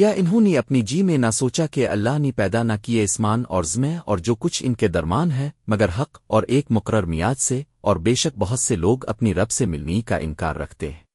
کیا انہوں نے اپنی جی میں نہ سوچا کہ اللہ نے پیدا نہ کیے اسمان اور زمیں اور جو کچھ ان کے درمان ہے، مگر حق اور ایک مقرر میاد سے اور بے شک بہت سے لوگ اپنی رب سے ملنی کا انکار رکھتے ہیں۔